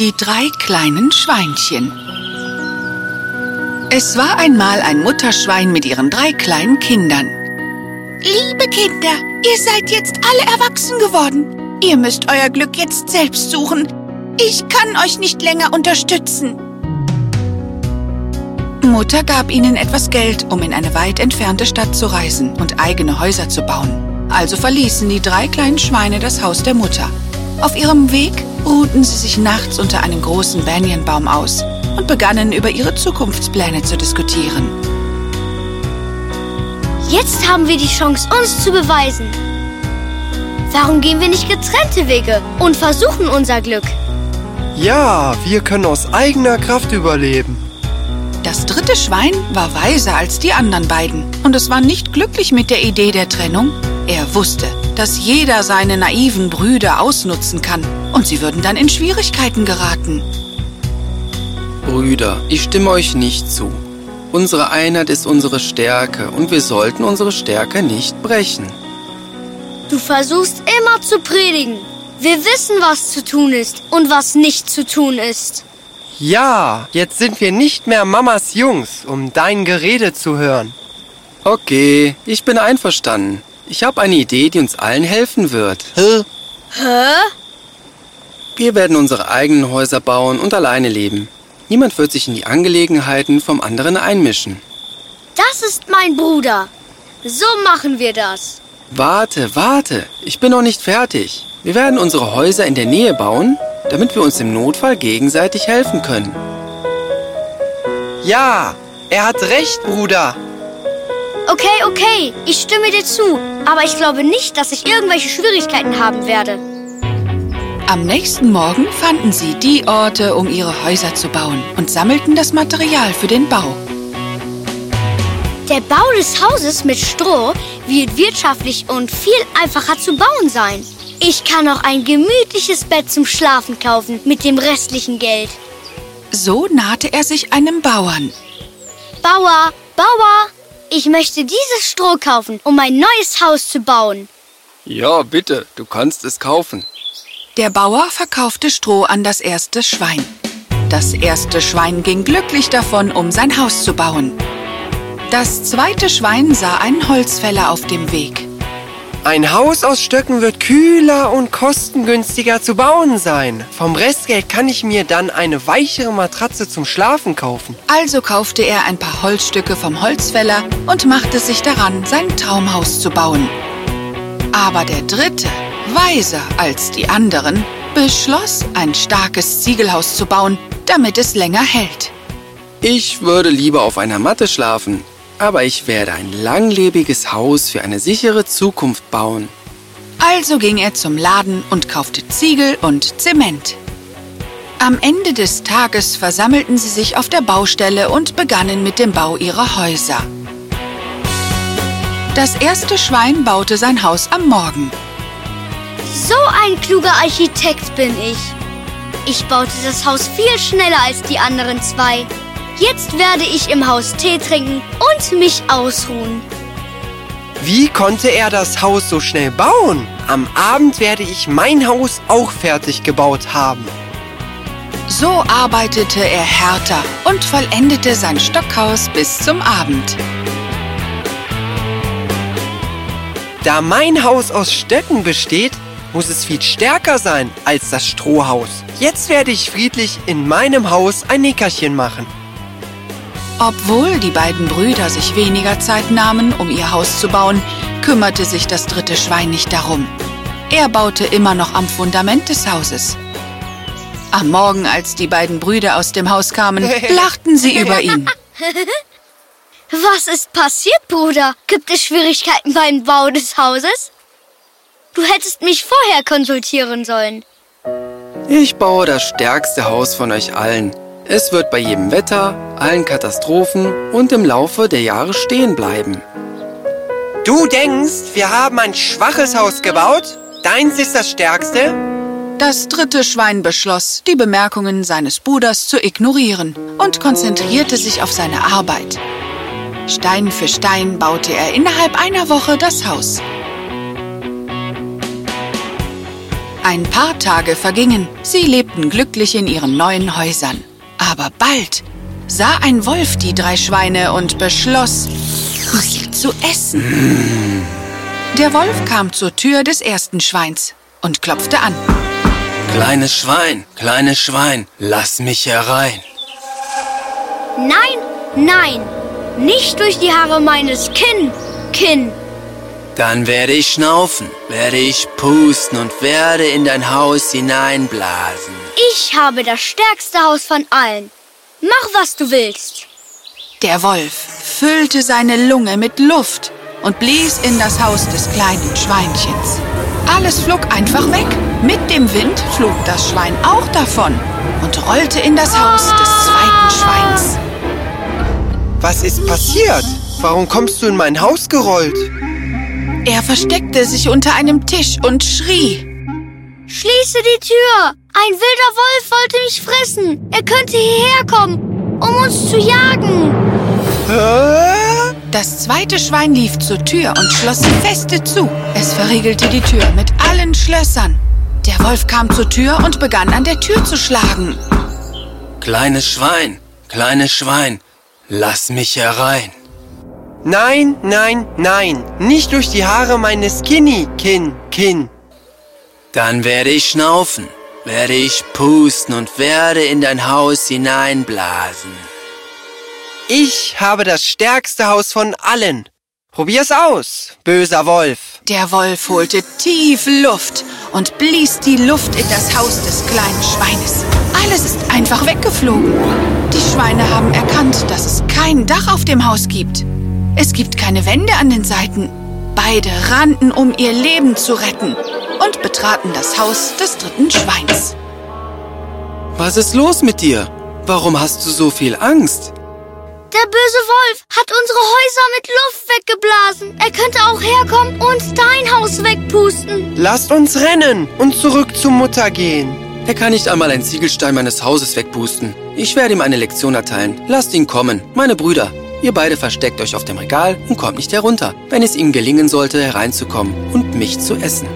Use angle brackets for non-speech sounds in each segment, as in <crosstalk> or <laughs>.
Die drei kleinen Schweinchen. Es war einmal ein Mutterschwein mit ihren drei kleinen Kindern. Liebe Kinder, ihr seid jetzt alle erwachsen geworden. Ihr müsst euer Glück jetzt selbst suchen. Ich kann euch nicht länger unterstützen. Mutter gab ihnen etwas Geld, um in eine weit entfernte Stadt zu reisen und eigene Häuser zu bauen. Also verließen die drei kleinen Schweine das Haus der Mutter. Auf ihrem Weg ruhten sie sich nachts unter einem großen Banyanbaum aus und begannen über ihre Zukunftspläne zu diskutieren. Jetzt haben wir die Chance, uns zu beweisen. Warum gehen wir nicht getrennte Wege und versuchen unser Glück? Ja, wir können aus eigener Kraft überleben. Das dritte Schwein war weiser als die anderen beiden und es war nicht glücklich mit der Idee der Trennung. Er wusste, dass jeder seine naiven Brüder ausnutzen kann und sie würden dann in Schwierigkeiten geraten. Brüder, ich stimme euch nicht zu. Unsere Einheit ist unsere Stärke und wir sollten unsere Stärke nicht brechen. Du versuchst immer zu predigen. Wir wissen, was zu tun ist und was nicht zu tun ist. Ja, jetzt sind wir nicht mehr Mamas Jungs, um dein Gerede zu hören. Okay, ich bin einverstanden. Ich habe eine Idee, die uns allen helfen wird. Hä? Hä? Wir werden unsere eigenen Häuser bauen und alleine leben. Niemand wird sich in die Angelegenheiten vom anderen einmischen. Das ist mein Bruder. So machen wir das. Warte, warte, ich bin noch nicht fertig. Wir werden unsere Häuser in der Nähe bauen, damit wir uns im Notfall gegenseitig helfen können. Ja, er hat recht, Bruder. Okay, okay, ich stimme dir zu. Aber ich glaube nicht, dass ich irgendwelche Schwierigkeiten haben werde. Am nächsten Morgen fanden sie die Orte, um ihre Häuser zu bauen und sammelten das Material für den Bau. Der Bau des Hauses mit Stroh wird wirtschaftlich und viel einfacher zu bauen sein. Ich kann auch ein gemütliches Bett zum Schlafen kaufen mit dem restlichen Geld. So nahte er sich einem Bauern. Bauer, Bauer, ich möchte dieses Stroh kaufen, um ein neues Haus zu bauen. Ja, bitte, du kannst es kaufen. Der Bauer verkaufte Stroh an das erste Schwein. Das erste Schwein ging glücklich davon, um sein Haus zu bauen. Das zweite Schwein sah einen Holzfäller auf dem Weg. Ein Haus aus Stöcken wird kühler und kostengünstiger zu bauen sein. Vom Restgeld kann ich mir dann eine weichere Matratze zum Schlafen kaufen. Also kaufte er ein paar Holzstücke vom Holzfäller und machte sich daran, sein Traumhaus zu bauen. Aber der dritte, weiser als die anderen, beschloss, ein starkes Ziegelhaus zu bauen, damit es länger hält. Ich würde lieber auf einer Matte schlafen, aber ich werde ein langlebiges Haus für eine sichere Zukunft bauen. Also ging er zum Laden und kaufte Ziegel und Zement. Am Ende des Tages versammelten sie sich auf der Baustelle und begannen mit dem Bau ihrer Häuser. Das erste Schwein baute sein Haus am Morgen. So ein kluger Architekt bin ich. Ich baute das Haus viel schneller als die anderen zwei. Jetzt werde ich im Haus Tee trinken und mich ausruhen. Wie konnte er das Haus so schnell bauen? Am Abend werde ich mein Haus auch fertig gebaut haben. So arbeitete er härter und vollendete sein Stockhaus bis zum Abend. Da mein Haus aus Stöcken besteht, muss es viel stärker sein als das Strohhaus. Jetzt werde ich friedlich in meinem Haus ein Nickerchen machen. Obwohl die beiden Brüder sich weniger Zeit nahmen, um ihr Haus zu bauen, kümmerte sich das dritte Schwein nicht darum. Er baute immer noch am Fundament des Hauses. Am Morgen, als die beiden Brüder aus dem Haus kamen, <laughs> lachten sie über ihn. <laughs> Was ist passiert, Bruder? Gibt es Schwierigkeiten beim Bau des Hauses? Du hättest mich vorher konsultieren sollen. Ich baue das stärkste Haus von euch allen. Es wird bei jedem Wetter, allen Katastrophen und im Laufe der Jahre stehen bleiben. Du denkst, wir haben ein schwaches Haus gebaut? Deins ist das stärkste? Das dritte Schwein beschloss, die Bemerkungen seines Bruders zu ignorieren und konzentrierte sich auf seine Arbeit. Stein für Stein baute er innerhalb einer Woche das Haus. Ein paar Tage vergingen. Sie lebten glücklich in ihren neuen Häusern. Aber bald sah ein Wolf die drei Schweine und beschloss, sie zu essen. Der Wolf kam zur Tür des ersten Schweins und klopfte an. Kleines Schwein, kleines Schwein, lass mich herein. Nein, nein, nicht durch die Haare meines Kinn, Kinn. Dann werde ich schnaufen, werde ich pusten und werde in dein Haus hineinblasen. Ich habe das stärkste Haus von allen. Mach, was du willst. Der Wolf füllte seine Lunge mit Luft und blies in das Haus des kleinen Schweinchens. Alles flog einfach weg. Mit dem Wind flog das Schwein auch davon und rollte in das Haus des zweiten Schweins. Was ist passiert? Warum kommst du in mein Haus gerollt? Er versteckte sich unter einem Tisch und schrie. Schließe die Tür. Ein wilder Wolf wollte mich fressen. Er könnte hierher kommen, um uns zu jagen. Das zweite Schwein lief zur Tür und schloss sie feste zu. Es verriegelte die Tür mit allen Schlössern. Der Wolf kam zur Tür und begann an der Tür zu schlagen. Kleines Schwein, kleines Schwein, lass mich herein. Nein, nein, nein. Nicht durch die Haare meines Kinni, Kinn, Kinn. Dann werde ich schnaufen, werde ich pusten und werde in dein Haus hineinblasen. Ich habe das stärkste Haus von allen. Probier's aus, böser Wolf. Der Wolf holte tief Luft und blies die Luft in das Haus des kleinen Schweines. Alles ist einfach weggeflogen. Die Schweine haben erkannt, dass es kein Dach auf dem Haus gibt. Es gibt keine Wände an den Seiten. Beide rannten, um ihr Leben zu retten und betraten das Haus des dritten Schweins. Was ist los mit dir? Warum hast du so viel Angst? Der böse Wolf hat unsere Häuser mit Luft weggeblasen. Er könnte auch herkommen und dein Haus wegpusten. Lasst uns rennen und zurück zur Mutter gehen. Er kann nicht einmal einen Ziegelstein meines Hauses wegpusten. Ich werde ihm eine Lektion erteilen. Lasst ihn kommen, meine Brüder. Ihr beide versteckt euch auf dem Regal und kommt nicht herunter, wenn es ihm gelingen sollte, hereinzukommen und mich zu essen.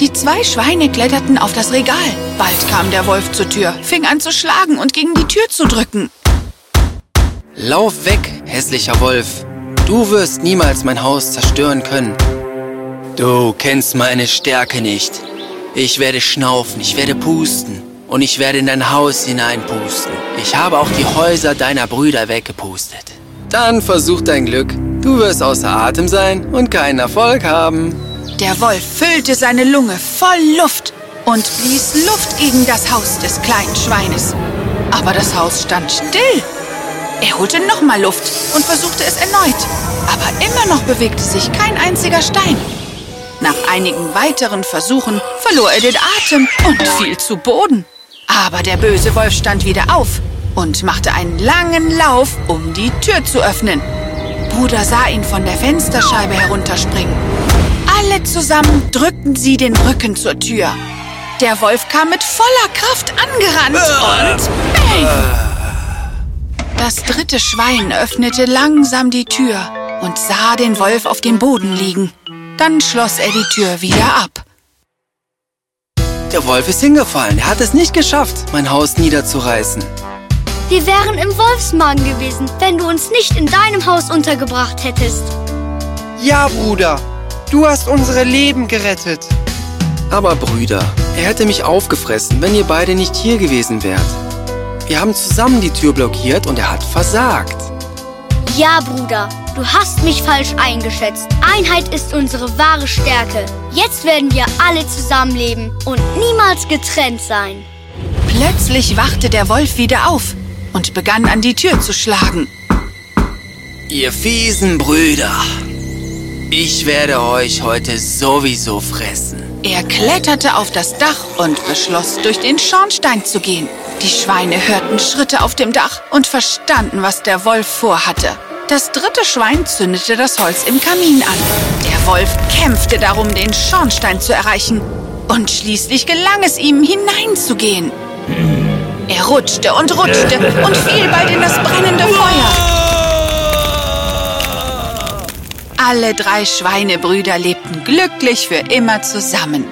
Die zwei Schweine kletterten auf das Regal. Bald kam der Wolf zur Tür, fing an zu schlagen und gegen die Tür zu drücken. Lauf weg, hässlicher Wolf. Du wirst niemals mein Haus zerstören können. Du kennst meine Stärke nicht. Ich werde schnaufen, ich werde pusten und ich werde in dein Haus hineinpusten. Ich habe auch die Häuser deiner Brüder weggepustet. Dann versuch dein Glück. Du wirst außer Atem sein und keinen Erfolg haben. Der Wolf füllte seine Lunge voll Luft und blies Luft gegen das Haus des kleinen Schweines. Aber das Haus stand still. Er holte nochmal Luft und versuchte es erneut. Aber immer noch bewegte sich kein einziger Stein. Nach einigen weiteren Versuchen verlor er den Atem und fiel zu Boden. Aber der böse Wolf stand wieder auf und machte einen langen Lauf, um die Tür zu öffnen. Bruder sah ihn von der Fensterscheibe herunterspringen. Alle zusammen drückten sie den Rücken zur Tür. Der Wolf kam mit voller Kraft angerannt und bang! Das dritte Schwein öffnete langsam die Tür und sah den Wolf auf dem Boden liegen. Dann schloss er die Tür wieder ab. Der Wolf ist hingefallen. Er hat es nicht geschafft, mein Haus niederzureißen. Wir wären im Wolfsmagen gewesen, wenn du uns nicht in deinem Haus untergebracht hättest. Ja, Bruder, du hast unsere Leben gerettet. Aber Brüder, er hätte mich aufgefressen, wenn ihr beide nicht hier gewesen wärt. Wir haben zusammen die Tür blockiert und er hat versagt. Ja, Bruder, du hast mich falsch eingeschätzt. Einheit ist unsere wahre Stärke. Jetzt werden wir alle zusammenleben und niemals getrennt sein. Plötzlich wachte der Wolf wieder auf und begann an die Tür zu schlagen. Ihr fiesen Brüder, ich werde euch heute sowieso fressen. Er kletterte auf das Dach und beschloss, durch den Schornstein zu gehen. Die Schweine hörten Schritte auf dem Dach und verstanden, was der Wolf vorhatte. Das dritte Schwein zündete das Holz im Kamin an. Der Wolf kämpfte darum, den Schornstein zu erreichen. Und schließlich gelang es ihm, hineinzugehen. Er rutschte und rutschte und fiel bald in das brennende Feuer. Alle drei Schweinebrüder lebten glücklich für immer zusammen.